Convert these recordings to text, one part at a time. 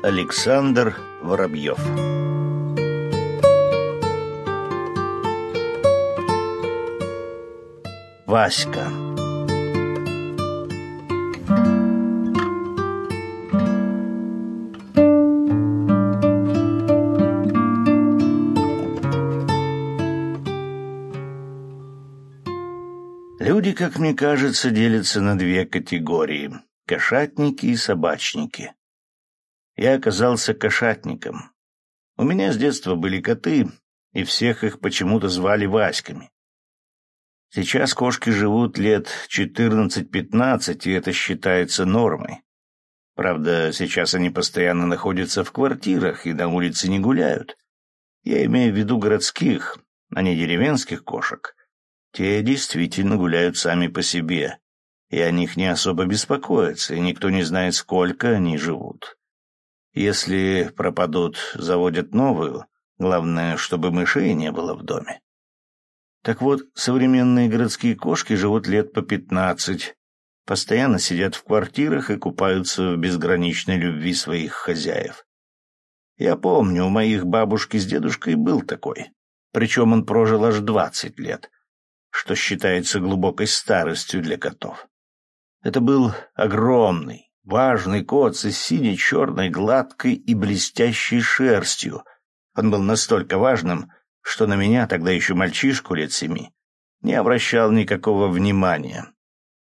Александр Воробьев Васька Люди, как мне кажется, делятся на две категории — кошатники и собачники. Я оказался кошатником. У меня с детства были коты, и всех их почему-то звали Васьками. Сейчас кошки живут лет 14-15, и это считается нормой. Правда, сейчас они постоянно находятся в квартирах и на улице не гуляют. Я имею в виду городских, а не деревенских кошек. Те действительно гуляют сами по себе, и о них не особо беспокоятся, и никто не знает, сколько они живут. Если пропадут, заводят новую, главное, чтобы мышей не было в доме. Так вот, современные городские кошки живут лет по пятнадцать, постоянно сидят в квартирах и купаются в безграничной любви своих хозяев. Я помню, у моих бабушки с дедушкой был такой. Причем он прожил аж двадцать лет что считается глубокой старостью для котов. Это был огромный, важный кот с синей, черной, гладкой и блестящей шерстью. Он был настолько важным, что на меня, тогда еще мальчишку лет семи, не обращал никакого внимания.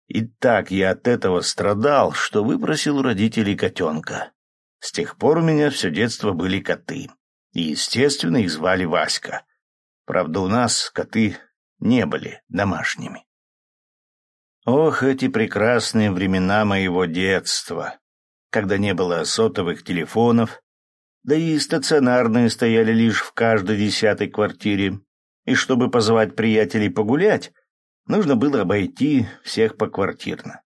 И так я от этого страдал, что выпросил у родителей котенка. С тех пор у меня все детство были коты. И, естественно, их звали Васька. Правда, у нас коты не были домашними. Ох, эти прекрасные времена моего детства, когда не было сотовых телефонов, да и стационарные стояли лишь в каждой десятой квартире, и чтобы позвать приятелей погулять, нужно было обойти всех поквартирно.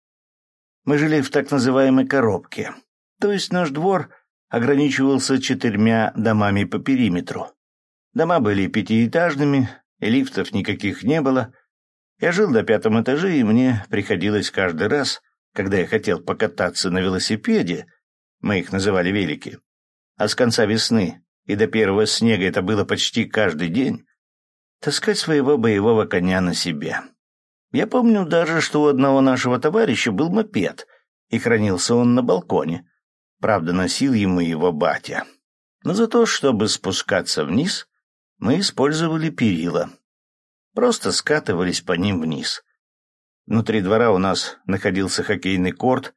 Мы жили в так называемой коробке, то есть наш двор ограничивался четырьмя домами по периметру. Дома были пятиэтажными, и лифтов никаких не было. Я жил на пятом этаже, и мне приходилось каждый раз, когда я хотел покататься на велосипеде, мы их называли велики, а с конца весны и до первого снега это было почти каждый день, таскать своего боевого коня на себе. Я помню даже, что у одного нашего товарища был мопед, и хранился он на балконе. Правда, носил ему его батя. Но за то, чтобы спускаться вниз, мы использовали перила. Просто скатывались по ним вниз. Внутри двора у нас находился хоккейный корт,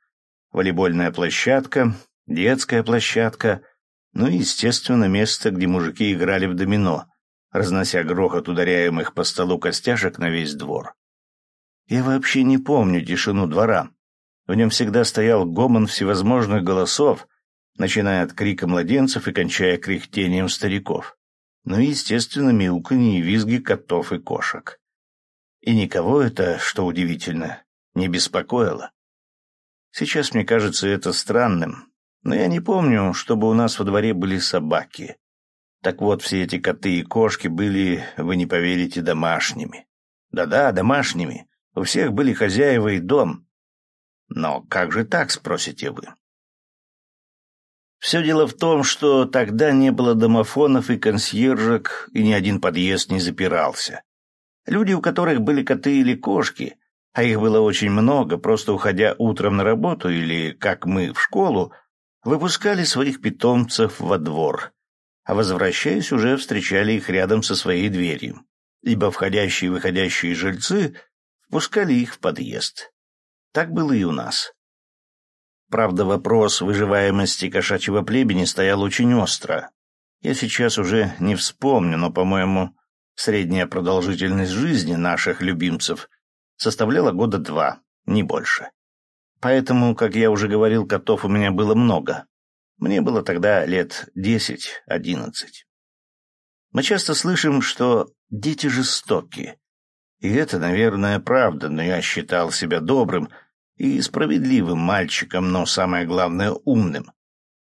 волейбольная площадка, детская площадка, ну и, естественно, место, где мужики играли в домино, разнося грохот ударяемых по столу костяшек на весь двор. Я вообще не помню тишину двора. В нем всегда стоял гомон всевозможных голосов, начиная от крика младенцев и кончая кряхтением стариков ну и, естественно, мяуканье и визги котов и кошек. И никого это, что удивительно, не беспокоило. Сейчас мне кажется это странным, но я не помню, чтобы у нас во дворе были собаки. Так вот, все эти коты и кошки были, вы не поверите, домашними. Да-да, домашними. У всех были хозяева и дом. Но как же так, спросите вы? Все дело в том, что тогда не было домофонов и консьержек, и ни один подъезд не запирался. Люди, у которых были коты или кошки, а их было очень много, просто уходя утром на работу или, как мы, в школу, выпускали своих питомцев во двор, а возвращаясь уже встречали их рядом со своей дверью, ибо входящие и выходящие жильцы впускали их в подъезд. Так было и у нас. Правда, вопрос выживаемости кошачьего племени стоял очень остро. Я сейчас уже не вспомню, но, по-моему, средняя продолжительность жизни наших любимцев составляла года два, не больше. Поэтому, как я уже говорил, котов у меня было много. Мне было тогда лет десять-одиннадцать. Мы часто слышим, что дети жестоки. И это, наверное, правда, но я считал себя добрым — и справедливым мальчиком, но самое главное — умным.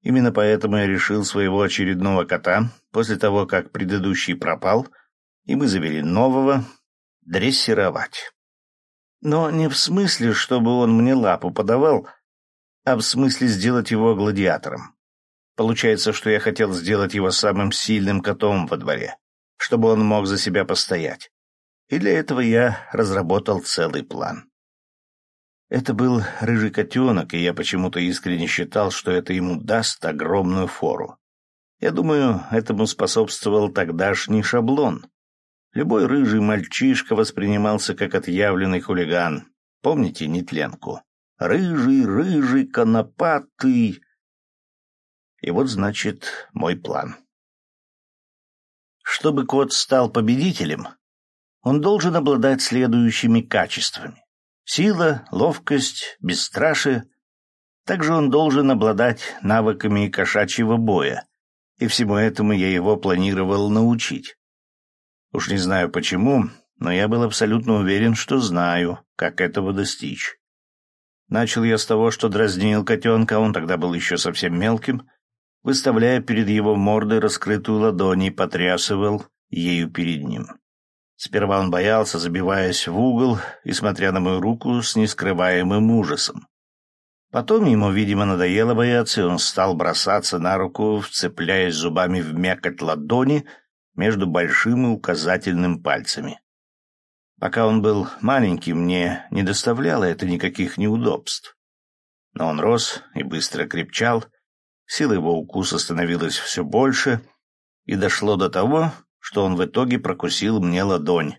Именно поэтому я решил своего очередного кота, после того, как предыдущий пропал, и мы завели нового, дрессировать. Но не в смысле, чтобы он мне лапу подавал, а в смысле сделать его гладиатором. Получается, что я хотел сделать его самым сильным котом во дворе, чтобы он мог за себя постоять. И для этого я разработал целый план. Это был рыжий котенок, и я почему-то искренне считал, что это ему даст огромную фору. Я думаю, этому способствовал тогдашний шаблон. Любой рыжий мальчишка воспринимался как отъявленный хулиган. Помните нетленку? Рыжий, рыжий, конопатый. И вот, значит, мой план. Чтобы кот стал победителем, он должен обладать следующими качествами. Сила, ловкость, бесстрашие. Также он должен обладать навыками кошачьего боя, и всему этому я его планировал научить. Уж не знаю почему, но я был абсолютно уверен, что знаю, как этого достичь. Начал я с того, что дразнил котенка, он тогда был еще совсем мелким, выставляя перед его мордой раскрытую ладонь и потрясывал ею перед ним. Сперва он боялся, забиваясь в угол и смотря на мою руку с нескрываемым ужасом. Потом ему, видимо, надоело бояться, и он стал бросаться на руку, вцепляясь зубами в мякоть ладони между большим и указательным пальцами. Пока он был маленький, мне не доставляло это никаких неудобств. Но он рос и быстро крепчал, сила его укуса становилась все больше, и дошло до того, что он в итоге прокусил мне ладонь.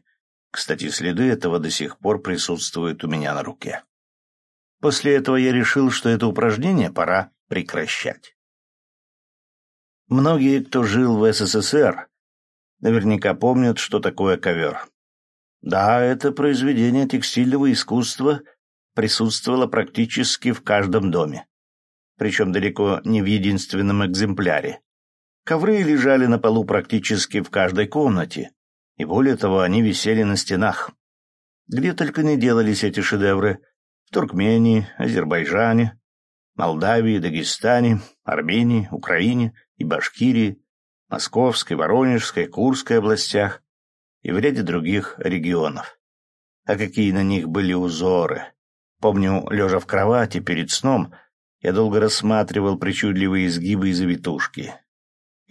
Кстати, следы этого до сих пор присутствуют у меня на руке. После этого я решил, что это упражнение пора прекращать. Многие, кто жил в СССР, наверняка помнят, что такое ковер. Да, это произведение текстильного искусства присутствовало практически в каждом доме. Причем далеко не в единственном экземпляре. Ковры лежали на полу практически в каждой комнате, и более того, они висели на стенах. Где только не делались эти шедевры — в Туркмении, Азербайджане, Молдавии, Дагестане, Армении, Украине и Башкирии, Московской, Воронежской, Курской областях и в ряде других регионов. А какие на них были узоры! Помню, лежа в кровати перед сном, я долго рассматривал причудливые изгибы и завитушки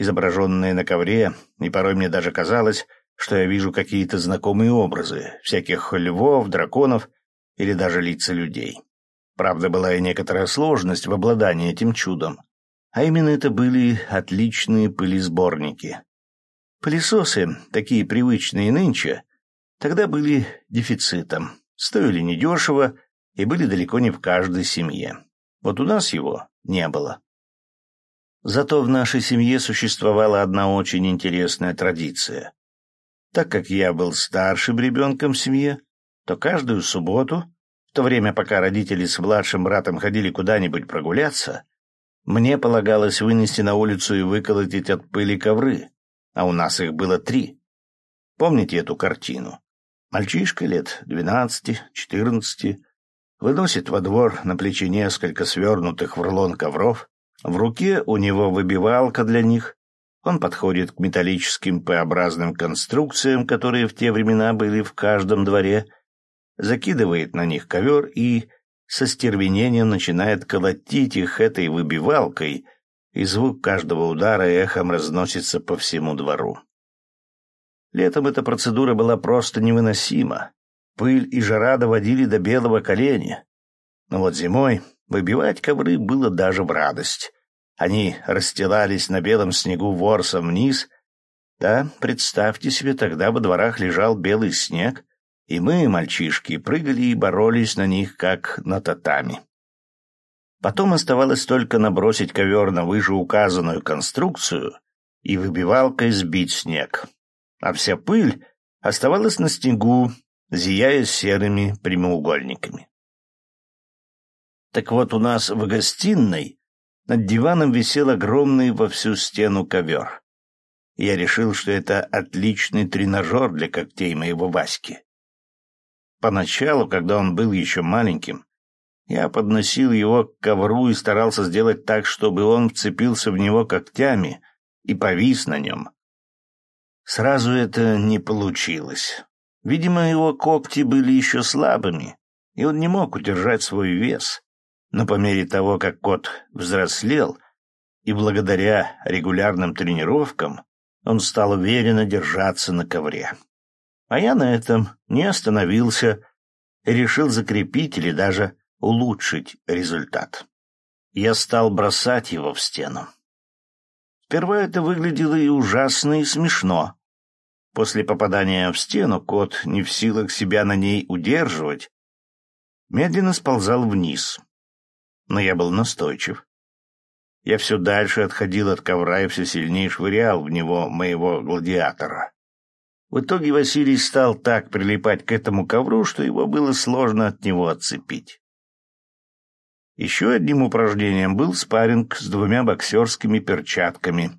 изображенные на ковре, и порой мне даже казалось, что я вижу какие-то знакомые образы, всяких львов, драконов или даже лица людей. Правда, была и некоторая сложность в обладании этим чудом. А именно это были отличные пылесборники. Пылесосы, такие привычные нынче, тогда были дефицитом, стоили недешево и были далеко не в каждой семье. Вот у нас его не было. Зато в нашей семье существовала одна очень интересная традиция. Так как я был старшим ребенком в семье, то каждую субботу, в то время пока родители с младшим братом ходили куда-нибудь прогуляться, мне полагалось вынести на улицу и выколотить от пыли ковры, а у нас их было три. Помните эту картину? Мальчишка лет двенадцати-четырнадцати выносит во двор на плече несколько свернутых в рулон ковров, в руке у него выбивалка для них. Он подходит к металлическим П-образным конструкциям, которые в те времена были в каждом дворе, закидывает на них ковер и со стервенением начинает колотить их этой выбивалкой, и звук каждого удара эхом разносится по всему двору. Летом эта процедура была просто невыносима. Пыль и жара доводили до белого коленя. Но вот зимой Выбивать ковры было даже в радость. Они расстилались на белом снегу ворсом вниз. Да, представьте себе, тогда во дворах лежал белый снег, и мы, мальчишки, прыгали и боролись на них, как на татами. Потом оставалось только набросить ковер на вышеуказанную конструкцию и выбивалкой сбить снег. А вся пыль оставалась на снегу, зияя серыми прямоугольниками. Так вот, у нас в гостиной над диваном висел огромный во всю стену ковер. Я решил, что это отличный тренажер для когтей моего Васьки. Поначалу, когда он был еще маленьким, я подносил его к ковру и старался сделать так, чтобы он вцепился в него когтями и повис на нем. Сразу это не получилось. Видимо, его когти были еще слабыми, и он не мог удержать свой вес. Но по мере того, как кот взрослел, и благодаря регулярным тренировкам он стал уверенно держаться на ковре. А я на этом не остановился и решил закрепить или даже улучшить результат. Я стал бросать его в стену. Сперва это выглядело и ужасно, и смешно. После попадания в стену кот, не в силах себя на ней удерживать, медленно сползал вниз. Но я был настойчив. Я все дальше отходил от ковра и все сильнее швырял в него моего гладиатора. В итоге Василий стал так прилипать к этому ковру, что его было сложно от него отцепить. Еще одним упражнением был спарринг с двумя боксерскими перчатками.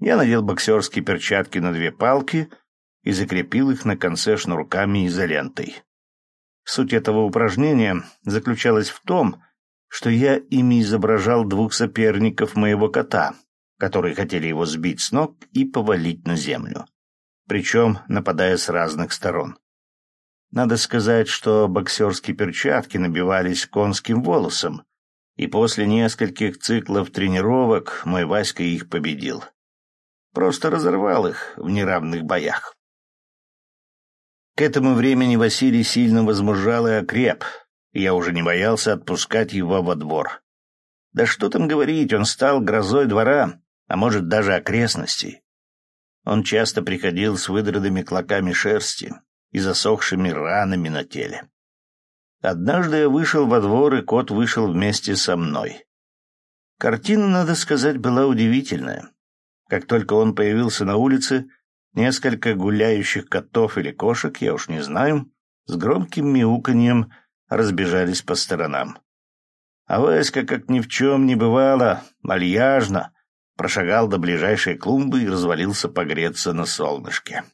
Я надел боксерские перчатки на две палки и закрепил их на конце шнурками изолентой. Суть этого упражнения заключалась в том, что я ими изображал двух соперников моего кота, которые хотели его сбить с ног и повалить на землю, причем нападая с разных сторон. Надо сказать, что боксерские перчатки набивались конским волосом, и после нескольких циклов тренировок мой Васька их победил. Просто разорвал их в неравных боях. К этому времени Василий сильно возмужал и окреп, я уже не боялся отпускать его во двор. Да что там говорить, он стал грозой двора, а может даже окрестностей. Он часто приходил с выдранными клоками шерсти и засохшими ранами на теле. Однажды я вышел во двор, и кот вышел вместе со мной. Картина, надо сказать, была удивительная. Как только он появился на улице, несколько гуляющих котов или кошек, я уж не знаю, с громким мяуканьем разбежались по сторонам. А Васька, как ни в чем не бывало, мальяжно, прошагал до ближайшей клумбы и развалился погреться на солнышке.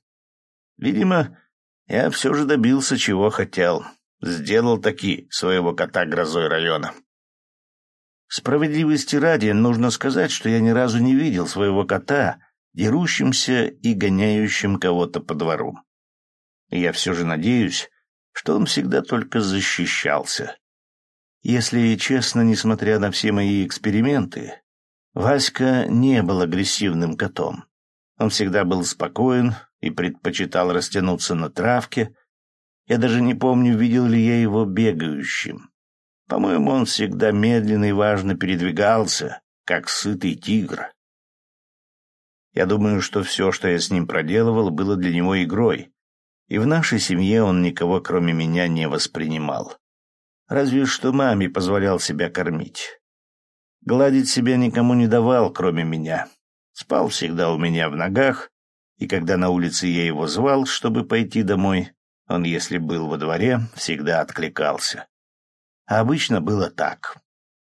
Видимо, я все же добился, чего хотел. Сделал таки своего кота грозой района. Справедливости ради, нужно сказать, что я ни разу не видел своего кота, дерущимся и гоняющим кого-то по двору. И я все же надеюсь, что он всегда только защищался. Если честно, несмотря на все мои эксперименты, Васька не был агрессивным котом. Он всегда был спокоен и предпочитал растянуться на травке. Я даже не помню, видел ли я его бегающим. По-моему, он всегда медленно и важно передвигался, как сытый тигр. Я думаю, что все, что я с ним проделывал, было для него игрой, и в нашей семье он никого, кроме меня, не воспринимал. Разве что маме позволял себя кормить. Гладить себя никому не давал, кроме меня. Спал всегда у меня в ногах, и когда на улице я его звал, чтобы пойти домой, он, если был во дворе, всегда откликался. А обычно было так.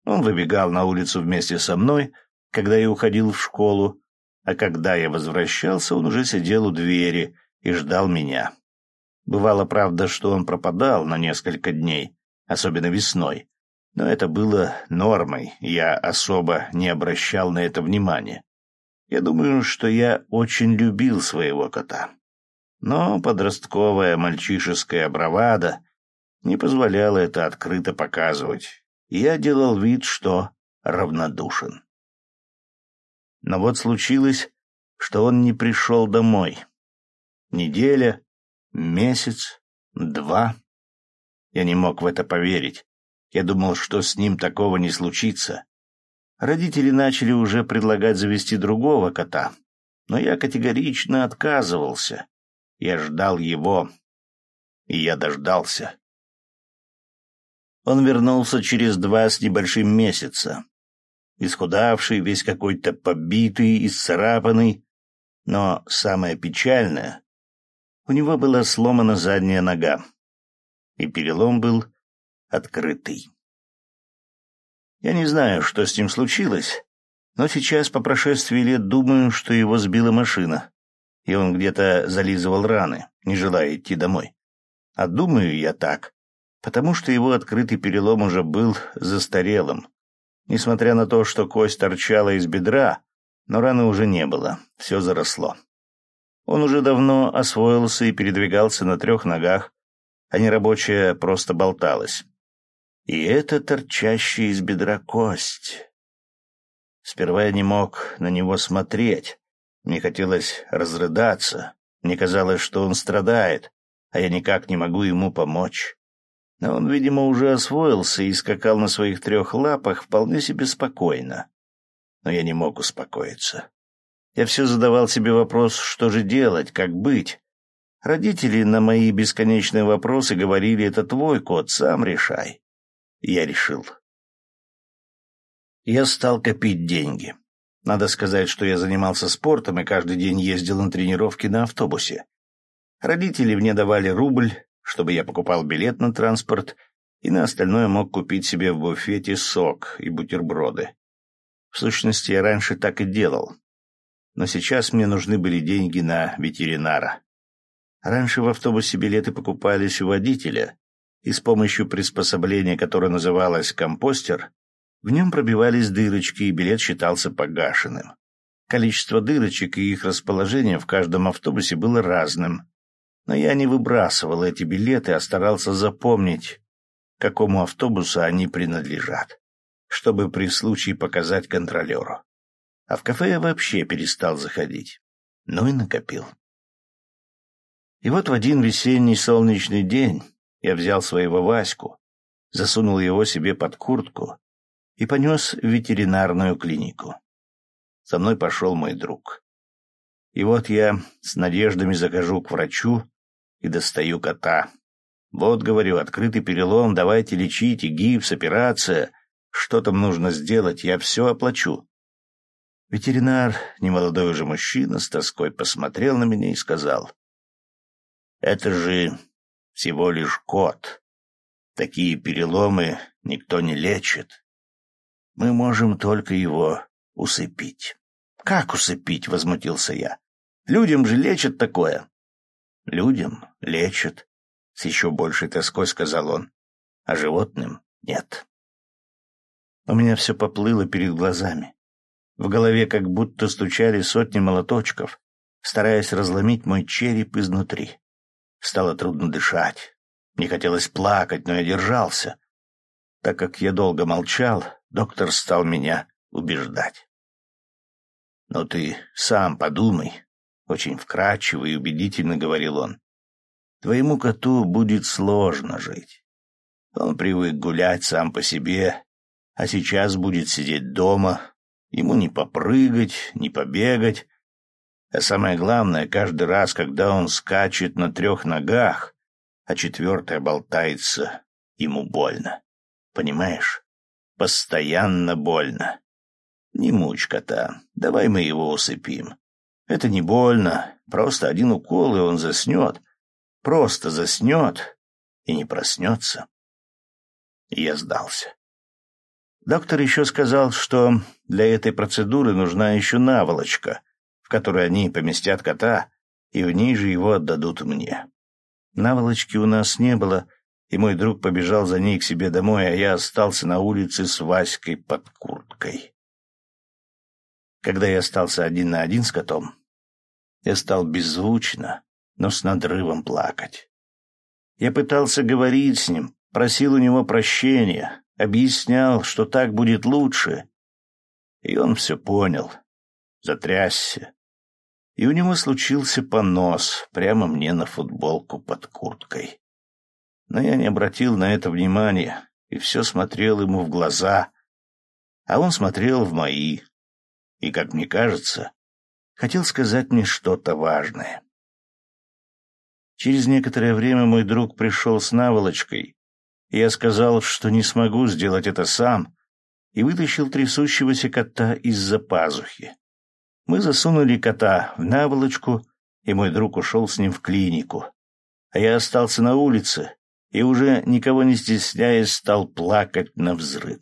Он выбегал на улицу вместе со мной, когда я уходил в школу, а когда я возвращался, он уже сидел у двери и ждал меня. Бывало, правда, что он пропадал на несколько дней, особенно весной, но это было нормой, я особо не обращал на это внимания. Я думаю, что я очень любил своего кота. Но подростковая мальчишеская бравада не позволяла это открыто показывать. Я делал вид, что равнодушен. Но вот случилось, что он не пришел домой. Неделя, месяц, два. Я не мог в это поверить. Я думал, что с ним такого не случится. Родители начали уже предлагать завести другого кота, но я категорично отказывался. Я ждал его, и я дождался. Он вернулся через два с небольшим месяца. Исхудавший, весь какой-то побитый, исцарапанный. Но самое печальное, у него была сломана задняя нога, и перелом был открытый. Я не знаю, что с ним случилось, но сейчас, по прошествии лет, думаю, что его сбила машина, и он где-то зализывал раны, не желая идти домой. А думаю я так, потому что его открытый перелом уже был застарелым. Несмотря на то, что кость торчала из бедра, но раны уже не было, все заросло. Он уже давно освоился и передвигался на трех ногах, а нерабочая просто болталась. И это торчащая из бедра кость. Сперва я не мог на него смотреть. Мне хотелось разрыдаться. Мне казалось, что он страдает, а я никак не могу ему помочь. Но он, видимо, уже освоился и скакал на своих трех лапах вполне себе спокойно. Но я не мог успокоиться. Я все задавал себе вопрос, что же делать, как быть. Родители на мои бесконечные вопросы говорили, это твой кот, сам решай. Я решил. Я стал копить деньги. Надо сказать, что я занимался спортом и каждый день ездил на тренировки на автобусе. Родители мне давали рубль, чтобы я покупал билет на транспорт и на остальное мог купить себе в буфете сок и бутерброды. В сущности, я раньше так и делал. Но сейчас мне нужны были деньги на ветеринара. Раньше в автобусе билеты покупались у водителя, и с помощью приспособления, которое называлось «компостер», в нем пробивались дырочки, и билет считался погашенным. Количество дырочек и их расположение в каждом автобусе было разным, но я не выбрасывал эти билеты, а старался запомнить, какому автобусу они принадлежат, чтобы при случае показать контролеру. А в кафе я вообще перестал заходить. Ну и накопил. И вот в один весенний солнечный день я взял своего Ваську, засунул его себе под куртку и понес в ветеринарную клинику. Со мной пошел мой друг. И вот я с надеждами захожу к врачу и достаю кота. Вот, говорю, открытый перелом, давайте лечите, гипс, операция. Что там нужно сделать, я все оплачу. Ветеринар, немолодой уже мужчина, с тоской посмотрел на меня и сказал. «Это же всего лишь кот. Такие переломы никто не лечит. Мы можем только его усыпить». «Как усыпить?» — возмутился я. «Людям же лечат такое». Людям лечат, с еще большей тоской сказал он, а животным нет. У меня все поплыло перед глазами. В голове как будто стучали сотни молоточков, стараясь разломить мой череп изнутри. Стало трудно дышать. Мне хотелось плакать, но я держался. Так как я долго молчал, доктор стал меня убеждать. «Но ты сам подумай, очень вкрадчиво и убедительно говорил он. Твоему коту будет сложно жить. Он привык гулять сам по себе, а сейчас будет сидеть дома, ему не попрыгать, не побегать. А самое главное, каждый раз, когда он скачет на трех ногах, а четвертая болтается, ему больно. Понимаешь? Постоянно больно. Не мучь кота, давай мы его усыпим. Это не больно, просто один укол, и он заснет. Просто заснет и не проснется. Я сдался. Доктор еще сказал, что для этой процедуры нужна еще наволочка, в которой они поместят кота, и в ней же его отдадут мне. Наволочки у нас не было, и мой друг побежал за ней к себе домой, а я остался на улице с Васькой под курткой. Когда я остался один на один с котом, я стал беззвучно, но с надрывом плакать. Я пытался говорить с ним, просил у него прощения, объяснял, что так будет лучше. И он все понял, затрясся. И у него случился понос прямо мне на футболку под курткой. Но я не обратил на это внимания и все смотрел ему в глаза, а он смотрел в мои. И, как мне кажется, хотел сказать мне что-то важное. Через некоторое время мой друг пришел с наволочкой, я сказал, что не смогу сделать это сам, и вытащил трясущегося кота из-за пазухи. Мы засунули кота в наволочку, и мой друг ушел с ним в клинику. А я остался на улице и уже, никого не стесняясь, стал плакать на взрыв.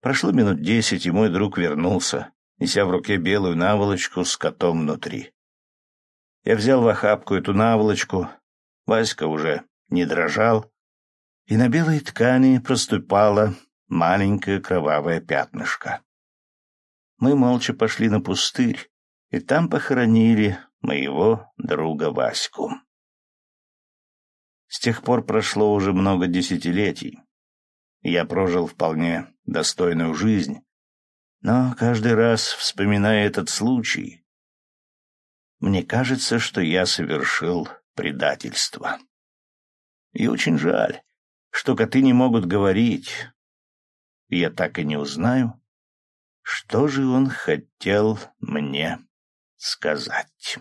Прошло минут десять, и мой друг вернулся неся в руке белую наволочку с котом внутри. Я взял в охапку эту наволочку, Васька уже не дрожал, и на белой ткани проступало маленькое кровавое пятнышко. Мы молча пошли на пустырь, и там похоронили моего друга Ваську. С тех пор прошло уже много десятилетий. Я прожил вполне достойную жизнь, Но каждый раз, вспоминая этот случай, мне кажется, что я совершил предательство. И очень жаль, что коты не могут говорить. Я так и не узнаю, что же он хотел мне сказать.